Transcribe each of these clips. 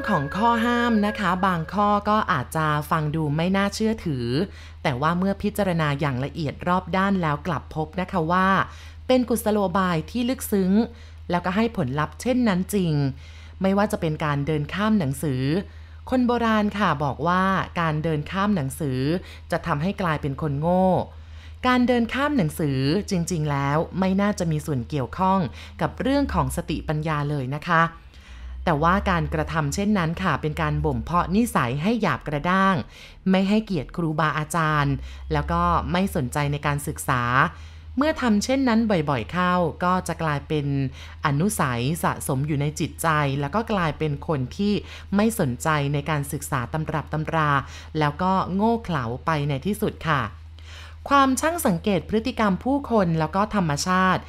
รื่องของข้อห้ามนะคะ บางข้อก็อาจจะฟังดูไม่น่าเชื่อถือ แต่ว่าเมื่อพิจารณาอย่างละเอียดรอบด้านแล้วกลับพบนะคะว่า เป็นกุศโลบายที่ลึกซึ้ง แล้วก็ให้ผลลัพธ์เช่นนั้นจริง ไม่ว่าจะเป็นการเดินข้ามหนังสือ คนโบราณค่ะบอกว่าการเดินข้ามหนังสือ จะทำให้กลายเป็นคนโง่การเดินข้ามหนังสือจริง ๆ แล้วไม่น่าจะมีส่วนเกี่ยวข้องกับเรื่องของสติปัญญาเลยนะคะ แต่ว่าการกระทำเช่นนั้นค่ะ เป็นการบ่มเพาะนิสัยให้หยาบกระด้าง ไม่ให้เกียรติครูบาอาจารย์ แล้วก็ไม่สนใจในการศึกษา เมื่อทำเช่นนั้นบ่อยๆเข้า ก็จะกลายเป็นอนุสัยสะสมอยู่ในจิตใจ แล้วก็กลายเป็นคนที่ไม่สนใจในการศึกษาตำรับตำรา แล้วก็โง่เขลาไปในที่สุดค่ะ ความช่างสังเกตพฤติกรรมผู้คนแล้วก็ธรรมชาติ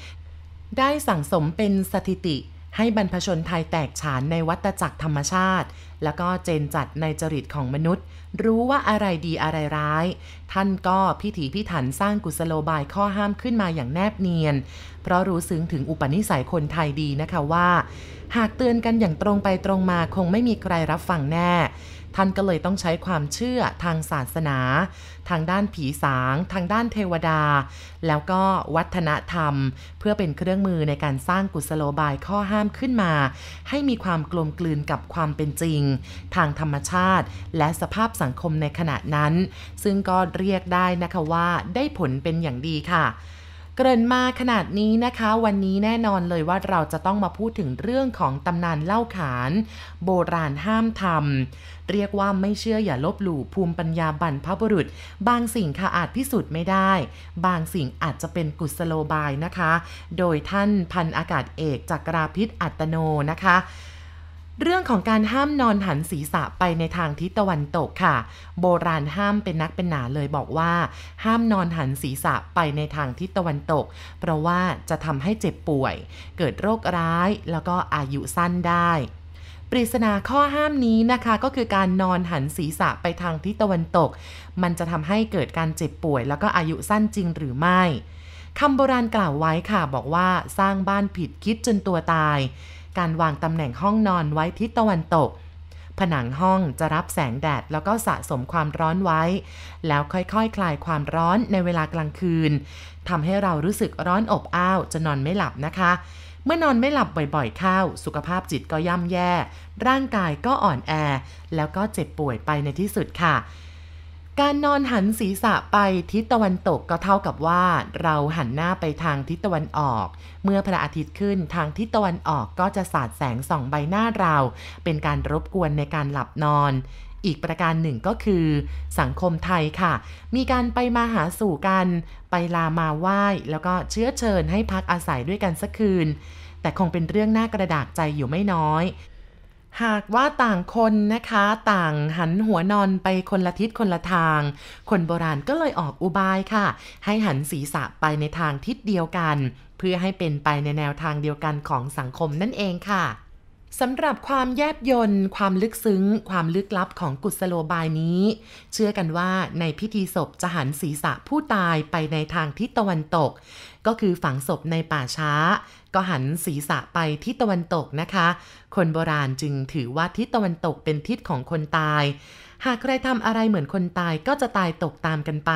ได้สั่งสมเป็นสถิติ ให้บรรพชนไทยแตกฉานในวัตจักรธรรมชาติ แล้วก็เจนจัดในจริตของมนุษย์ รู้ว่าอะไรดีอะไรร้าย ท่านก็พิถีพิถันสร้างกุศโลบายข้อห้ามขึ้นมาอย่างแนบเนียน เพราะรู้ซึ้งถึงอุปนิสัยคนไทยดีนะคะว่า หากเตือนกันอย่างตรงไปตรงมาคงไม่มีใครรับฟังแน่ ท่านก็เลยต้องใช้ความเชื่อทางศาสนา ทางด้านผีสาง ทางด้านเทวดา แล้วก็วัฒนธรรม เพื่อเป็นเครื่องมือในการสร้างกุศโลบายข้อห้ามขึ้นมา ให้มีความกลมกลืนกับความเป็นจริง ทางธรรมชาติ และสภาพสังคมในขณะนั้น ซึ่งก็เรียกได้นะคะว่าได้ผลเป็นอย่างดีค่ะ เกริ่นมาขนาดนี้นะคะ วันนี้แน่นอนเลยว่าเราจะต้องมาพูดถึงเรื่องของตำนานเล่าขาน โบราณห้ามทำเรียกว่าไม่เชื่ออย่าลบหลู่ภูมิปัญญาบรรพบุรุษ บางสิ่งค่ะอาจพิสูจน์ไม่ได้ บางสิ่งอาจจะเป็นกุศโลบายนะคะ โดยท่านพันอากาศเอกจักราพิษอัตโนนะคะ เรื่องของการห้ามนอนหันศีรษะไปในทางทิศตะวันตกค่ะ โบราณห้ามเป็นนักเป็นหนาเลยบอกว่า ห้ามนอนหันศีรษะไปในทางทิศตะวันตก เพราะว่าจะทำให้เจ็บป่วย เกิดโรคร้ายแล้วก็อายุสั้นได้ปริศนาข้อห้ามนี้นะคะก็คือการนอนหันศีรษะไปทางทิศตะวันตก มันจะทำให้เกิดการเจ็บป่วย แล้วก็อายุสั้นจริงหรือไม่คำโบราณกล่าวไว้ค่ะบอกว่าสร้างบ้านผิดคิดจนตัวตาย การวางตำแหน่งห้องนอนไว้ทิศตะวันตก ผนังห้องจะรับแสงแดดแล้วก็สะสมความร้อนไว้ แล้วค่อยๆคคลายความร้อนในเวลากลางคืนทำให้เรารู้สึกร้อนอบอ้าวจะนอนไม่หลับนะคะ เมื่อนอนไม่หลับบ่อยๆเข้า สุขภาพจิตก็ย่ำแย่ ร่างกายก็อ่อนแอ แล้วก็เจ็บป่วยไปในที่สุดค่ะ การนอนหันศีรษะไปทิศตะวันตกก็เท่ากับว่า เราหันหน้าไปทางทิศตะวันออก เมื่อพระอาทิตย์ขึ้นทางทิศตะวันออกก็จะสาดแสงส่องใบหน้าเรา เป็นการรบกวนในการหลับนอน อีกประการหนึ่งก็คือ สังคมไทยค่ะ มีการไปมาหาสู่กัน ไปลามาไหว้ แล้วก็เชื้อเชิญให้พักอาศัยด้วยกันสักคืนแต่คงเป็นเรื่องน่ากระดากใจอยู่ไม่น้อย หากว่าต่างคนนะคะต่างหันหัวนอนไปคนละทิศคนละทาง คนโบราณก็เลยออกอุบายค่ะ ให้หันศีรษะไปในทางทิศเดียวกัน เพื่อให้เป็นไปในแนวทางเดียวกันของสังคมนั่นเองค่ะ สำหรับความแยบยนต์ ความลึกซึ้ง ความลึกลับของกุศโลบายนี้ เชื่อกันว่าในพิธีศพจะหันศีรษะผู้ตายไปในทางทิศตะวันตก ก็คือฝังศพในป่าช้า ก็หันศีรษะไปทิศตะวันตกนะคะ คนโบราณจึงถือว่าทิศตะวันตกเป็นทิศของคนตาย หากใครทำอะไรเหมือนคนตายก็จะตายตกตามกันไป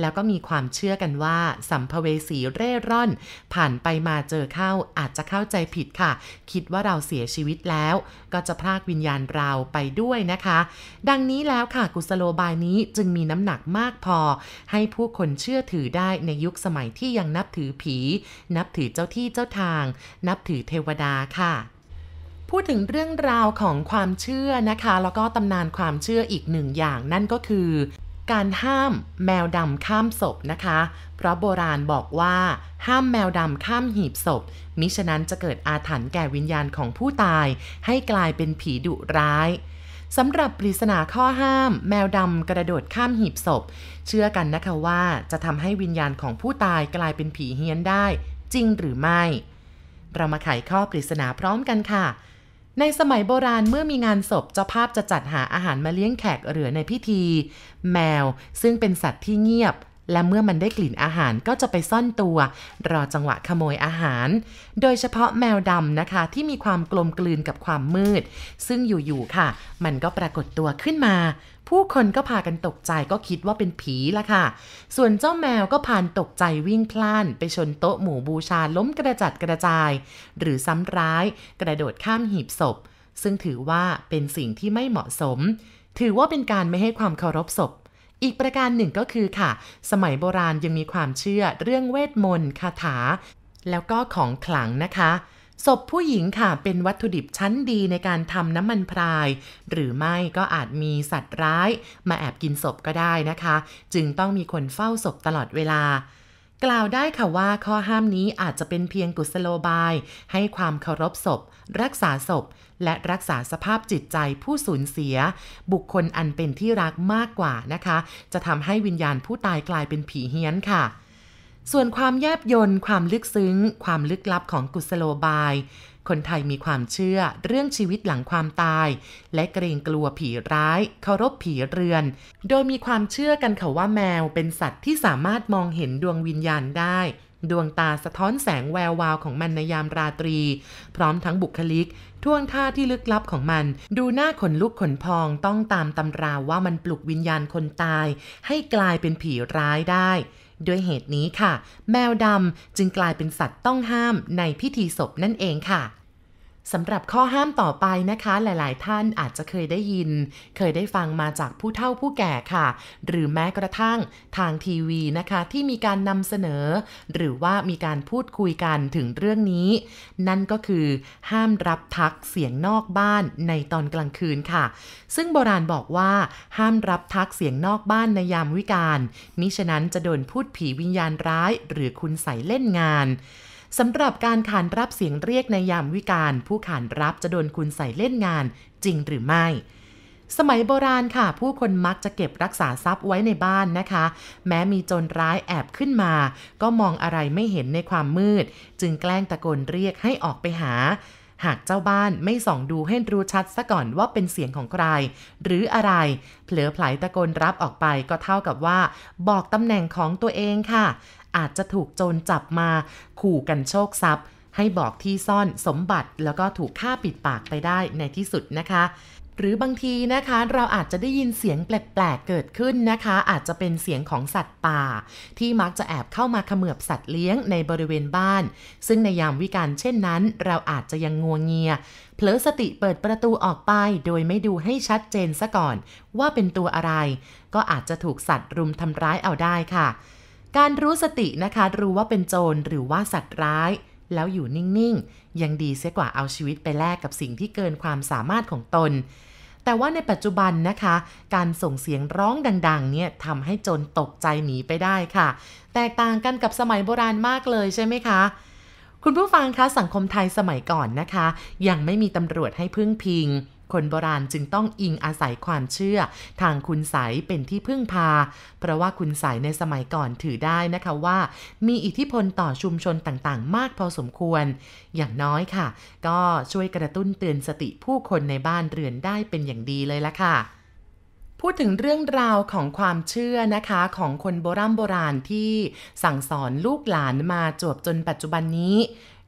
แล้วก็มีความเชื่อกันว่า สัมภเวสีเร่ร่อน ผ่านไปมาเจอเข้าอาจจะเข้าใจผิดค่ะ คิดว่าเราเสียชีวิตแล้ว ก็จะพรากวิญญาณเราไปด้วยนะคะ ดังนี้แล้วค่ะกุศโลบายนี้จึงมีน้ำหนักมากพอ ให้ผู้คนเชื่อถือได้ในยุคสมัยที่ยังนับถือผี นับถือเจ้าที่เจ้าทาง นับถือเทวดาค่ะ พูดถึงเรื่องราวของความเชื่อนะคะ แล้วก็ตำนานความเชื่ออีกหนึ่งอย่างนั่นก็คือ การห้ามแมวดำข้ามศพนะคะ เพราะโบราณบอกว่าห้ามแมวดำข้ามหีบศพ มิฉะนั้นจะเกิดอาถรรพ์แก่วิญญาณของผู้ตาย ให้กลายเป็นผีดุร้ายสำหรับปริศนาข้อห้าม แมวดำกระโดดข้ามหีบศพ เชื่อกันนะคะว่าจะทำให้วิญญาณของผู้ตายกลายเป็นผีเฮี้ยนได้ จริงหรือไม่ เรามาไขข้อปริศนาพร้อมกันค่ะ ในสมัยโบราณเมื่อมีงานศพเจ้าภาพจะจัดหาอาหารมาเลี้ยงแขกเหลือในพิธี แมวซึ่งเป็นสัตว์ที่เงียบ และเมื่อมันได้กลิ่นอาหารก็จะไปซ่อนตัว รอจังหวะขโมยอาหาร โดยเฉพาะแมวดำนะคะ ที่มีความกลมกลืนกับความมืด ซึ่งอยู่ๆค่ะ มันก็ปรากฏตัวขึ้นมา ผู้คนก็พากันตกใจก็คิดว่าเป็นผีละค่ะ ส่วนเจ้าแมวก็พานตกใจวิ่งพล่าน ไปชนโต๊ะหมู่บูชาล้มกระจัดกระจาย หรือซ้ำร้าย กระโดดข้ามหีบศพ ซึ่งถือว่าเป็นสิ่งที่ไม่เหมาะสม ถือว่าเป็นการไม่ให้ความเคารพศพอีกประการหนึ่งก็คือค่ะ สมัยโบราณยังมีความเชื่อเรื่องเวทมนต์คาถา แล้วก็ของขลังนะคะ ศพผู้หญิงค่ะเป็นวัตถุดิบชั้นดีในการทำน้ำมันพราย หรือไม่ก็อาจมีสัตว์ร้ายมาแอบกินศพก็ได้นะคะ จึงต้องมีคนเฝ้าศพตลอดเวลา กล่าวได้ค่ะว่าข้อห้ามนี้อาจจะเป็นเพียงกุศโลบาย ให้ความเคารพศพ รักษาศพ และรักษาสภาพจิตใจผู้สูญเสีย บุคคลอันเป็นที่รักมากกว่านะคะ จะทำให้วิญญาณผู้ตายกลายเป็นผีเฮี้ยนค่ะ ส่วนความแยบยนความลึกซึ้ง ความลึกลับของกุศโลบาย คนไทยมีความเชื่อเรื่องชีวิตหลังความตาย และเกรงกลัวผีร้ายเคารพผีเรือน โดยมีความเชื่อกันค่ะว่าแมวเป็นสัตว์ที่สามารถมองเห็นดวงวิญญาณได้ ดวงตาสะท้อนแสงแวววาวของมันในยามราตรี พร้อมทั้งบุคลิกท่วงท่าที่ลึกลับของมัน ดูหน้าขนลุกขนพองต้องตามตำราว่ามันปลุกวิญญาณคนตาย ให้กลายเป็นผีร้ายได้ ด้วยเหตุนี้ค่ะ แมวดำจึงกลายเป็นสัตว์ต้องห้ามในพิธีศพนั่นเองค่ะ สำหรับข้อห้ามต่อไปนะคะ หลายๆ ท่านอาจจะเคยได้ยิน เคยได้ฟังมาจากผู้เฒ่าผู้แก่ค่ะ หรือแม้กระทั่งทางทีวีนะคะ ที่มีการนำเสนอ หรือว่ามีการพูดคุยกันถึงเรื่องนี้ นั่นก็คือห้ามรับทักเสียงนอกบ้านในตอนกลางคืนค่ะ ซึ่งโบราณบอกว่า ห้ามรับทักเสียงนอกบ้านในยามวิกาลมิฉะนั้นจะโดนพูดผีวิญญาณร้าย หรือคุณใส่เล่นงาน สำหรับการขานรับเสียงเรียกในยามวิกาลผู้ขานรับจะโดนคุณใส่เล่นงานจริงหรือไม่ สมัยโบราณค่ะ ผู้คนมักจะเก็บรักษาทรัพย์ไว้ในบ้านนะคะ แม้มีโจรร้ายแอบขึ้นมา ก็มองอะไรไม่เห็นในความมืด จึงแกล้งตะโกนเรียกให้ออกไปหา หากเจ้าบ้านไม่ส่องดูให้รู้ชัดซะก่อนว่าเป็นเสียงของใคร หรืออะไร เผลอไผลตะโกนรับออกไปก็เท่ากับว่า บอกตำแหน่งของตัวเองค่ะ อาจจะถูกโจรจับมา ขู่กันโชคทรัพย์ ให้บอกที่ซ่อนสมบัติแล้วก็ถูกฆ่าปิดปากไปได้ในที่สุดนะคะ หรือบางทีนะคะเราอาจจะได้ยินเสียงแปลกๆเกิดขึ้นนะคะ อาจจะเป็นเสียงของสัตว์ป่า ที่มักจะแอบเข้ามาเขมือบสัตว์เลี้ยงในบริเวณบ้าน ซึ่งในยามวิกาลเช่นนั้น เราอาจจะยังงัวเงียเผลอสติเปิดประตูออกไป โดยไม่ดูให้ชัดเจนซะก่อน ว่าเป็นตัวอะไร ก็อาจจะถูกสัตว์รุมทำร้ายเอาได้ค่ะ การรู้สตินะคะรู้ว่าเป็นโจรหรือว่าสัตว์ร้ายแล้วอยู่นิ่ง ๆ ยังดีเสียกว่าเอาชีวิตไปแลกกับสิ่งที่เกินความสามารถของตน แต่ว่าในปัจจุบันนะคะ การส่งเสียงร้องดัง ๆ เนี่ยทำให้โจรตกใจหนีไปได้ค่ะ แตกต่างกันกับสมัยโบราณมากเลยใช่ไหมคะคุณผู้ฟังคะสังคมไทยสมัยก่อนนะคะ ยังไม่มีตำรวจให้พึ่งพิง คนโบราณจึงต้องอิงอาศัยความเชื่อ ทางคุณใสยเป็นที่พึ่งพา เพราะว่าคุณใสยในสมัยก่อนถือได้นะคะว่า มีอิทธิพลต่อชุมชนต่างๆ มากพอสมควร อย่างน้อยค่ะ ก็ช่วยกระตุ้นเตือนสติผู้คนในบ้านเรือนได้เป็นอย่างดีเลยละค่ะพูดถึงเรื่องราวของความเชื่อนะคะของคนโบราณโบราณที่สั่งสอนลูกหลานมาจวบจนปัจจุบันนี้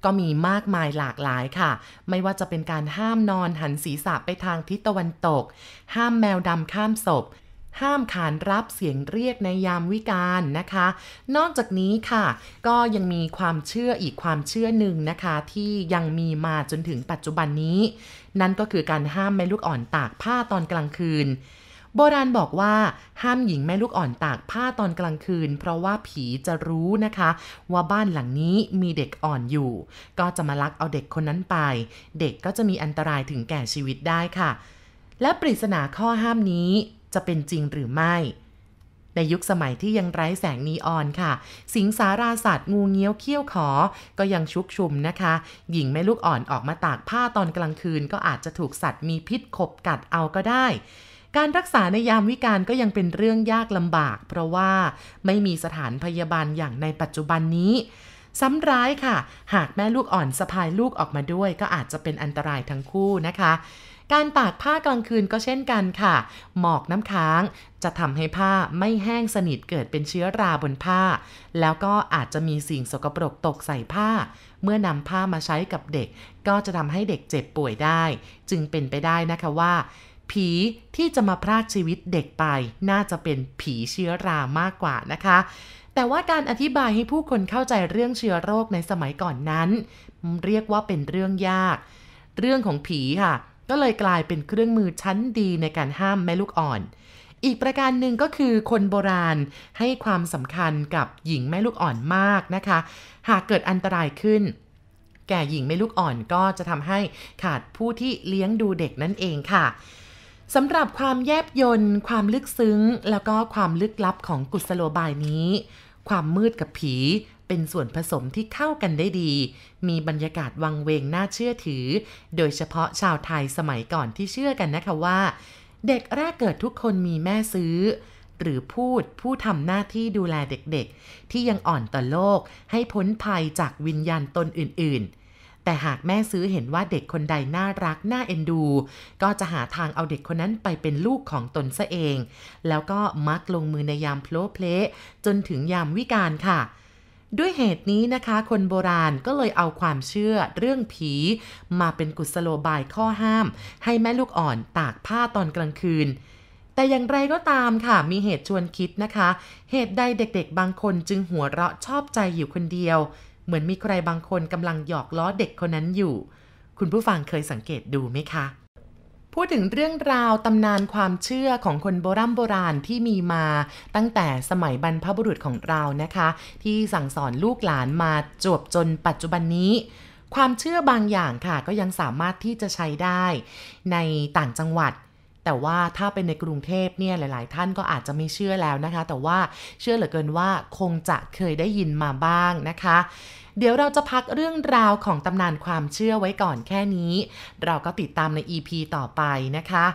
ก็มีมากมายหลากหลายค่ะ ไม่ว่าจะเป็นการห้ามนอนหันศีรษะไปทางทิศตะวันตก ห้ามแมวดำข้ามศพห้ามขานรับเสียงเรียกในยามวิกาลนะคะ นอกจากนี้ค่ะ ก็ยังมีความเชื่ออีกความเชื่อหนึ่งนะคะ ที่ยังมีมาจนถึงปัจจุบันนี้ นั่นก็คือการห้ามแม่ลูกอ่อนตากผ้าตอนกลางคืน โบราณบอกว่าห้ามหญิงแม่ลูกอ่อนตากผ้าตอนกลางคืน เพราะว่าผีจะรู้นะคะ ว่าบ้านหลังนี้มีเด็กอ่อนอยู่ ก็จะมาลักเอาเด็กคนนั้นไป เด็กก็จะมีอันตรายถึงแก่ชีวิตได้ค่ะ และปริศนาข้อห้ามนี้จะเป็นจริงหรือไม่ในยุคสมัยที่ยังไร้แสงนีออนค่ะ สิงสาราสัตว์งูเงี้ยวเขี้ยวขอ ก็ยังชุกชุมนะคะ หญิงแม่ลูกอ่อนออกมาตากผ้าตอนกลางคืน ก็อาจจะถูกสัตว์มีพิษขบกัดเอาก็ได้ การรักษาในยามวิกาลก็ยังเป็นเรื่องยากลำบาก เพราะว่าไม่มีสถานพยาบาลอย่างในปัจจุบันนี้ซ้ำร้ายค่ะ หากแม่ลูกอ่อนสะพายลูกออกมาด้วย ก็อาจจะเป็นอันตรายทั้งคู่นะคะ การตากผ้ากลางคืนก็เช่นกันค่ะ หมอกน้ำค้าง จะทำให้ผ้าไม่แห้งสนิทเกิดเป็นเชื้อราบนผ้า แล้วก็อาจจะมีสิ่งสกปรกตกใส่ผ้า เมื่อนำผ้ามาใช้กับเด็ก ก็จะทำให้เด็กเจ็บป่วยได้ จึงเป็นไปได้นะคะว่า ผีที่จะมาพรากชีวิตเด็กไป น่าจะเป็นผีเชื้อรามากกว่านะคะ แต่ว่าการอธิบายให้ผู้คนเข้าใจเรื่องเชื้อโรคในสมัยก่อนนั้น เรียกว่าเป็นเรื่องยาก เรื่องของผีค่ะ ก็เลยกลายเป็นเครื่องมือชั้นดีในการห้ามแม่ลูกอ่อนอีกประการหนึ่งก็คือคนโบราณให้ความสำคัญกับหญิงแม่ลูกอ่อนมากนะคะ หากเกิดอันตรายขึ้น แก่หญิงแม่ลูกอ่อนก็จะทำให้ขาดผู้ที่เลี้ยงดูเด็กนั่นเองค่ะ สำหรับความแยบยนต์ ความลึกซึ้ง แล้วก็ความลึกลับของกุศโลบายนี้ ความมืดกับผีเป็นส่วนผสมที่เข้ากันได้ดี มีบรรยากาศวังเวงน่าเชื่อถือ โดยเฉพาะชาวไทยสมัยก่อนที่เชื่อกันนะคะว่า เด็กแรกเกิดทุกคนมีแม่ซื้อ หรือพูดผู้ทำหน้าที่ดูแลเด็กๆ ที่ยังอ่อนต่อโลกให้พ้นภัยจากวิญญาณตนอื่นๆ แต่หากแม่ซื้อเห็นว่าเด็กคนใดน่ารักน่าเอ็นดู ก็จะหาทางเอาเด็กคนนั้นไปเป็นลูกของตนซะเอง แล้วก็มักลงมือในยามโพลเพลจนถึงยามวิกาลค่ะด้วยเหตุนี้นะคะ คนโบราณก็เลยเอาความเชื่อเรื่องผี มาเป็นกุศโลบายข้อห้าม ให้แม่ลูกอ่อนตากผ้าตอนกลางคืน แต่อย่างไรก็ตามค่ะ มีเหตุชวนคิดนะคะ เหตุใดเด็กๆบางคนจึงหัวเราะชอบใจอยู่คนเดียว เหมือนมีใครบางคนกำลังหยอกล้อเด็กคนนั้นอยู่ คุณผู้ฟังเคยสังเกตดูไหมคะ พูดถึงเรื่องราวตำนานความเชื่อของคนโบรโบราณที่มีมา ตั้งแต่สมัยบรรพบุรุษของเรานะคะ ที่สั่งสอนลูกหลานมาจวบจนปัจจุบันนี้ความเชื่อบางอย่างค่ะก็ยังสามารถที่จะใช้ได้ ในต่างจังหวัด แต่ว่าถ้าเป็นในกรุงเทพเนี่ยหลาย ๆ ท่านก็อาจจะไม่เชื่อแล้วนะคะ แต่ว่าเชื่อเหลือเกินว่าคงจะเคยได้ยินมาบ้างนะคะ เดี๋ยวเราจะพักเรื่องราวของตำนานความเชื่อไว้ก่อนแค่นี้ เราก็ติดตามใน EP ต่อไปนะคะ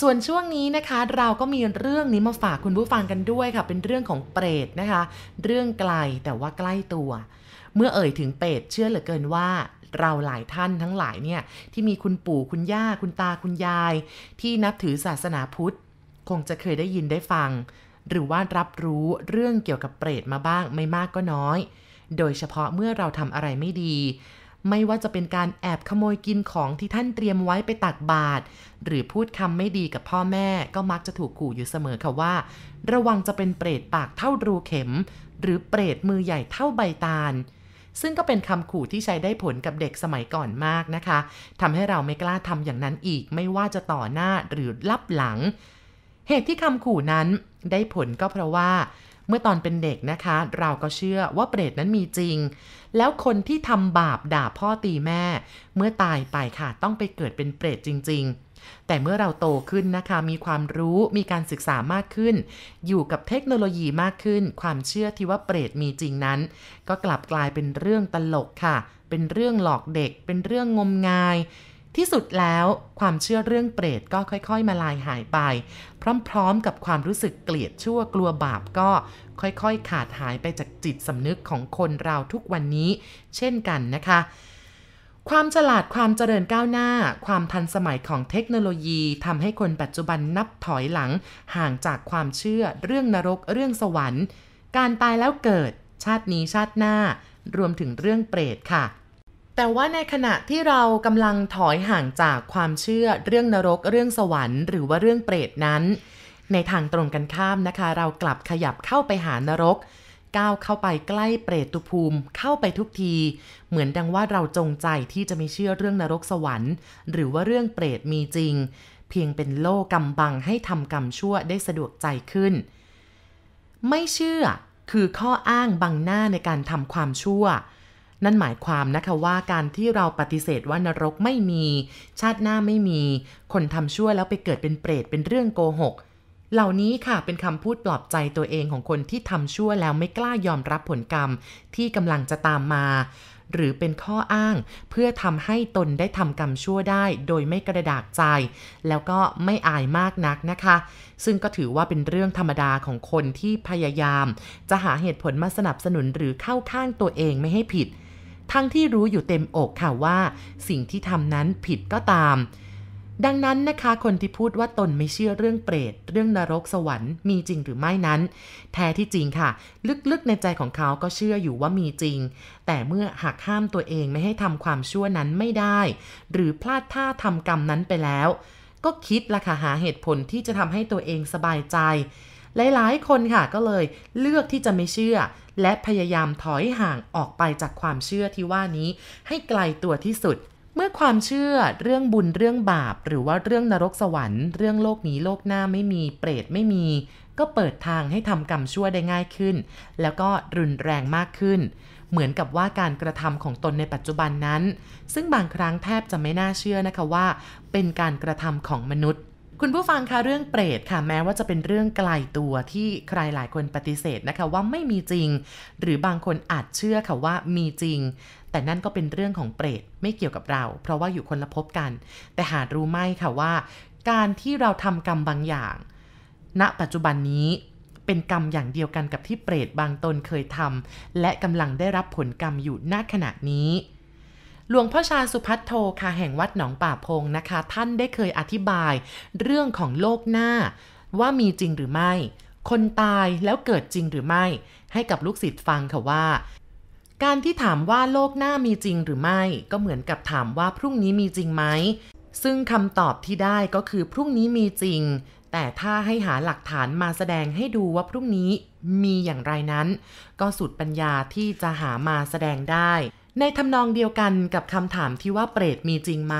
ส่วนช่วงนี้นะคะเราก็มีเรื่องนี้มาฝากคุณผู้ฟังกันด้วยค่ะ เป็นเรื่องของเปรตนะคะ เรื่องไกลแต่ว่าใกล้ตัว เมื่อเอ่ยถึงเปรตเชื่อเหลือเกินว่า เราหลายท่านทั้งหลายเนี่ยที่มีคุณปู่คุณย่าคุณตาคุณยาย ที่นับถือศาสนาพุทธ คงจะเคยได้ยินได้ฟัง หรือว่ารับรู้เรื่องเกี่ยวกับเปรตมาบ้างไม่มากก็น้อย โดยเฉพาะเมื่อเราทำอะไรไม่ดี ไม่ว่าจะเป็นการแอบขโมยกินของที่ท่านเตรียมไว้ไปตักบาตรหรือพูดคำไม่ดีกับพ่อแม่ก็มักจะถูกขู่อยู่เสมอค่ะว่า ระวังจะเป็นเปรตปากเท่ารูเข็ม หรือเปรตมือใหญ่เท่าใบตาล ซึ่งก็เป็นคำขู่ที่ใช้ได้ผลกับเด็กสมัยก่อนมากนะคะทำให้เราไม่กล้าทำอย่างนั้นอีก ไม่ว่าจะต่อหน้าหรือลับหลัง เหตุที่คำขู่นั้นได้ผลก็เพราะว่า เมื่อตอนเป็นเด็กนะคะ เราก็เชื่อว่าเปรตนั้นมีจริง แล้วคนที่ทำบาปด่าพ่อตีแม่ เมื่อตายไปค่ะต้องไปเกิดเป็นเปรตจริง ๆ แต่เมื่อเราโตขึ้นนะคะ มีความรู้มีการศึกษามากขึ้น อยู่กับเทคโนโลยีมากขึ้น ความเชื่อที่ว่าเปรตมีจริงนั้น ก็กลับกลายเป็นเรื่องตลกค่ะ เป็นเรื่องหลอกเด็ก เป็นเรื่องงมงาย ที่สุดแล้วความเชื่อเรื่องเปรตก็ค่อย ๆ มาลายหายไป พร้อม ๆ กับความรู้สึกเกลียดชั่วกลัวบาปก็ค่อย ๆ ขาดหายไปจากจิตสำนึกของคนเราทุกวันนี้ เช่นกันนะคะ ความฉลาดความเจริญก้าวหน้า ความทันสมัยของเทคโนโลยีทำให้คนปัจจุบันนับถอยหลัง ห่างจากความเชื่อ เรื่องนรกเรื่องสวรรค์ การตายแล้วเกิด ชาตินี้ชาติหน้า รวมถึงเรื่องเปรตค่ะ แต่ว่าในขณะที่เรากำลังถอยห่างจากความเชื่อ เรื่องนรก เรื่องสวรรค์ หรือว่าเรื่องเปรตนั้น ในทางตรงกันข้ามนะคะ เรากลับขยับเข้าไปหานรก ก้าวเข้าไปใกล้เปรตตุภูมิเข้าไปทุกที เหมือนดังว่าเราจงใจที่จะไม่เชื่อเรื่องนรกสวรรค์ หรือว่าเรื่องเปรตมีจริง เพียงเป็นโล่กำบังให้ทำกรรมชั่วได้สะดวกใจขึ้น ไม่เชื่อคือข้ออ้างบังหน้าในการทำความชั่ว นั่นหมายความนะคะว่าการที่เราปฏิเสธว่านรกไม่มี ชาติหน้าไม่มี คนทำชั่วแล้วไปเกิดเป็นเปรตเป็นเรื่องโกหก เหล่านี้ค่ะเป็นคำพูดปลอบใจตัวเองของคนที่ทำชั่วแล้วไม่กล้ายอมรับผลกรรมที่กำลังจะตามมา หรือเป็นข้ออ้างเพื่อทำให้ตนได้ทำกรรมชั่วได้โดยไม่กระดากใจ แล้วก็ไม่อายมากนักนะคะ ซึ่งก็ถือว่าเป็นเรื่องธรรมดาของคนที่พยายาม จะหาเหตุผลมาสนับสนุนหรือเข้าข้างตัวเองไม่ให้ผิด ทั้งที่รู้อยู่เต็มอกค่ะว่า สิ่งที่ทำนั้นผิดก็ตาม ดังนั้นนะคะคนที่พูดว่าตนไม่เชื่อเรื่องเปรต เรื่องนรกสวรรค์มีจริงหรือไม่นั้น แท้ที่จริงค่ะ ลึกๆในใจของเขาก็เชื่ออยู่ว่ามีจริง แต่เมื่อหักห้ามตัวเองไม่ให้ทำความชั่วนั้นไม่ได้ หรือพลาดท่าทำกรรมนั้นไปแล้ว ก็คิดละค่ะหาเหตุผลที่จะทำให้ตัวเองสบายใจ หลายๆ คนค่ะก็เลยเลือกที่จะไม่เชื่อ และพยายามถอยห่างออกไปจากความเชื่อที่ว่านี้ ให้ไกลตัวที่สุด เมื่อความเชื่อเรื่องบุญเรื่องบาป หรือว่าเรื่องนรกสวรรค์ เรื่องโลกนี้โลกหน้าไม่มีเปรตไม่มี ก็เปิดทางให้ทำกรรมชั่วได้ง่ายขึ้น แล้วก็รุนแรงมากขึ้น เหมือนกับว่าการกระทำของตนในปัจจุบันนั้น ซึ่งบางครั้งแทบจะไม่น่าเชื่อนะคะว่า เป็นการกระทำของมนุษย์ คุณผู้ฟังคะเรื่องเปรตค่ะแม้ว่าจะเป็นเรื่องไกลตัวที่ใครหลายคนปฏิเสธนะคะว่าไม่มีจริง หรือบางคนอาจเชื่อค่ะว่ามีจริง แต่นั่นก็เป็นเรื่องของเปรตไม่เกี่ยวกับเรา เพราะว่าอยู่คนละภพกัน แต่หารู้ไหมค่ะว่า การที่เราทำกรรมบางอย่าง ณ ปัจจุบันนี้เป็นกรรมอย่างเดียวกันกับที่เปรตบางตนเคยทำและกำลังได้รับผลกรรมอยู่ณขณะนี้ หลวงพ่อชาสุพัทโทค่ะแห่งวัดหนองป่าพงนะคะ ท่านได้เคยอธิบายเรื่องของโลกหน้า ว่ามีจริงหรือไม่ คนตายแล้วเกิดจริงหรือไม่ ให้กับลูกศิษย์ฟังค่ะว่า การที่ถามว่าโลกหน้ามีจริงหรือไม่ ก็เหมือนกับถามว่าพรุ่งนี้มีจริงไหมซึ่งคำตอบที่ได้ก็คือพรุ่งนี้มีจริง แต่ถ้าให้หาหลักฐานมาแสดงให้ดูว่าพรุ่งนี้มีอย่างไรนั้น ก็สุดปัญญาที่จะหามาแสดงได้ ในทำนองเดียวกันกับคำถามที่ว่าเปรตมีจริงไหม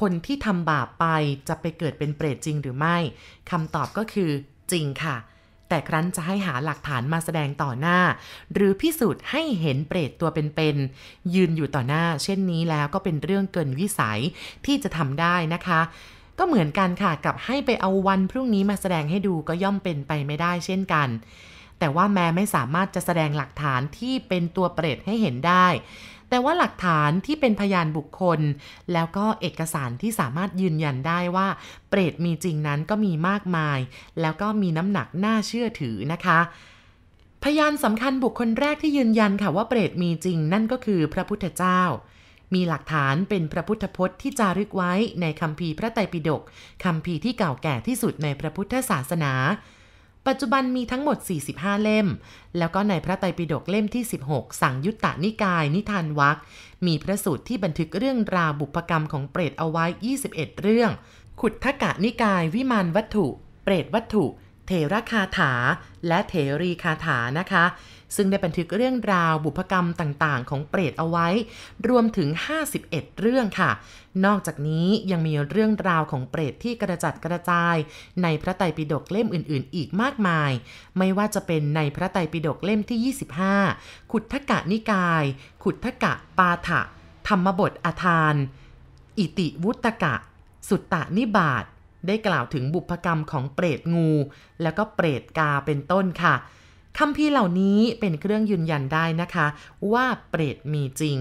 คนที่ทำบาปไปจะไปเกิดเป็นเปรตจริงหรือไม่คำตอบก็คือจริงค่ะ แต่ครั้นจะให้หาหลักฐานมาแสดงต่อหน้า หรือพิสูจน์ให้เห็นเปรตตัวเป็นๆยืนอยู่ต่อหน้า เช่นนี้แล้วก็เป็นเรื่องเกินวิสัยที่จะทำได้นะคะก็เหมือนกันค่ะกับให้ไปเอาวันพรุ่งนี้มาแสดงให้ดูก็ย่อมเป็นไปไม่ได้เช่นกัน แต่ว่าแม้ไม่สามารถจะแสดงหลักฐานที่เป็นตัวเปรตให้เห็นได้ แต่ว่าหลักฐานที่เป็นพยานบุคคล แล้วก็เอกสารที่สามารถยืนยันได้ว่า เปรตมีจริงนั้นก็มีมากมาย แล้วก็มีน้ำหนักน่าเชื่อถือนะคะพยานสำคัญบุคคลแรกที่ยืนยันค่ะว่าเปรตมีจริงนั่นก็คือพระพุทธเจ้า มีหลักฐานเป็นพระพุทธพจน์ที่จารึกไว้ในคำพีพระไตรปิฎกคำพีที่เก่าแก่ที่สุดในพระพุทธศาสนา ปัจจุบันมีทั้งหมด 45 เล่ม แล้วก็ในพระไตรปิฎกเล่มที่ 16 สั่งยุตตานิกาย นิทานวักมีพระสูตรที่บันทึกเรื่องราวบุพกรรมของเปรตเอาไว้ 21 เรื่อง ขุดทกะนิกาย วิมานวัตถุ เปรตวัตถุ เทระคาถา และเทรีคาถานะคะ ซึ่งได้บันทึกเรื่องราวบุพกรรมต่างๆ ของเปรตเอาไว้ รวมถึง 51 เรื่องค่ะ นอกจากนี้ยังมีเรื่องราวของเปรตที่กระจัดกระจาย ในพระไตรปิฎกเล่มอื่น ๆ อีกมากมาย ไม่ว่าจะเป็นในพระไตรปิฎกเล่มที่ 25 ขุททกะนิกาย ขุททกะปาถะธรรมบทอาทาน อิติวุตกะ สุตตานิบาต ได้กล่าวถึงบุพกรรมของเปรตงู แล้วก็เปรตกาเป็นต้นค่ะคำพีเหล่านี้เป็นเครื่องยืนยันได้นะคะ ว่าเปรตมีจริง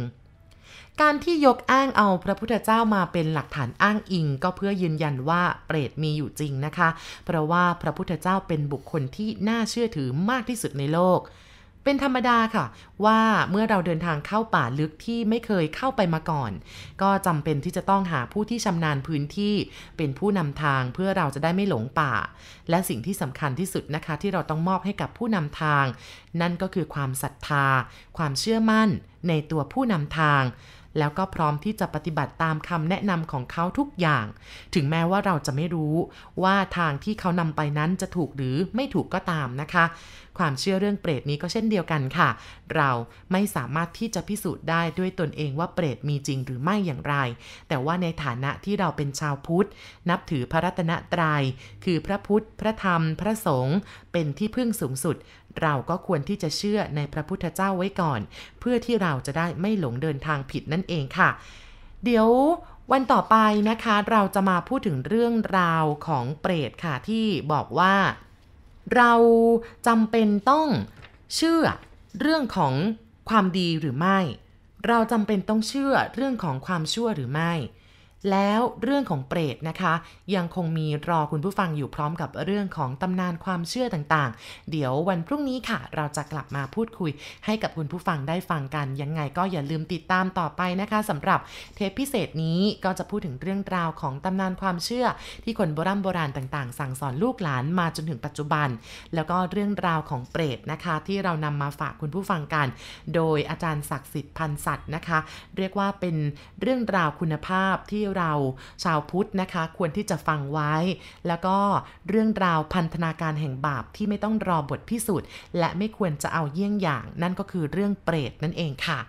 การที่ยกอ้างเอาพระพุทธเจ้ามาเป็นหลักฐานอ้างอิง ก็เพื่อยืนยันว่าเปรตมีอยู่จริงนะคะ เพราะว่าพระพุทธเจ้าเป็นบุคคลที่น่าเชื่อถือมากที่สุดในโลก เป็นธรรมดาค่ะ ว่าเมื่อเราเดินทางเข้าป่าลึกที่ไม่เคยเข้าไปมาก่อน ก็จำเป็นที่จะต้องหาผู้ที่ชำนาญพื้นที่ เป็นผู้นำทางเพื่อเราจะได้ไม่หลงป่า และสิ่งที่สำคัญที่สุดนะคะ ที่เราต้องมอบให้กับผู้นำทาง นั่นก็คือความศรัทธา ความเชื่อมั่นในตัวผู้นำทาง แล้วก็พร้อมที่จะปฏิบัติตามคำแนะนำของเขาทุกอย่าง ถึงแม้ว่าเราจะไม่รู้ว่าทางที่เขานำไปนั้นจะถูกหรือไม่ถูกก็ตามนะคะ ความเชื่อเรื่องเปรตนี้ก็เช่นเดียวกันค่ะ เราไม่สามารถที่จะพิสูจน์ได้ด้วยตนเองว่าเปรตมีจริงหรือไม่อย่างไร แต่ว่าในฐานะที่เราเป็นชาวพุทธ นับถือพระรัตนตรยัย คือพระพุทธ พระธรรม พระสงฆ์เป็นที่พึ่งสูงสุด เราก็ควรที่จะเชื่อในพระพุทธเจ้าไว้ก่อน เพื่อที่เราจะได้ไม่หลงเดินทางผิดนั่นเองค่ะ เดี๋ยววันต่อไปนะคะเราจะมาพูดถึงเรื่องราวของเปรตค่ะที่บอกว่า เราจำเป็นต้องเชื่อเรื่องของความดีหรือไม่ เราจำเป็นต้องเชื่อเรื่องของความชั่วหรือไม่ แล้วเรื่องของเปรตนะคะ ยังคงมีรอคุณผู้ฟังอยู่พร้อมกับเรื่องของตำนานความเชื่อต่างๆ เดี๋ยววันพรุ่งนี้ค่ะ เราจะกลับมาพูดคุย ให้กับคุณผู้ฟังได้ฟังกัน ยังไงก็อย่าลืมติดตามต่อไปนะคะสำหรับเทปพิเศษนี้ก็จะพูดถึงเรื่องราวของตำนานความเชื่อ ที่คนโบราณโบราณต่าง ๆ สั่งสอนลูกหลานมาจนถึงปัจจุบัน แล้วก็เรื่องราวของเปรตนะคะ ที่เรานำมาฝากคุณผู้ฟังกัน โดยอาจารย์ศักดิ์สิทธิ์พันศัตว์นะคะ เรียกว่าเป็นเรื่องราวคุณภาพที่เราชาวพุทธนะคะ ควรที่จะฟังไว้ แล้วก็เรื่องราวพันธนาการแห่งบาปที่ไม่ต้องรอบทพิสูจน์และไม่ควรจะเอาเยี่ยงอย่าง นั่นก็คือเรื่องเปรตนั่นเองค่ะ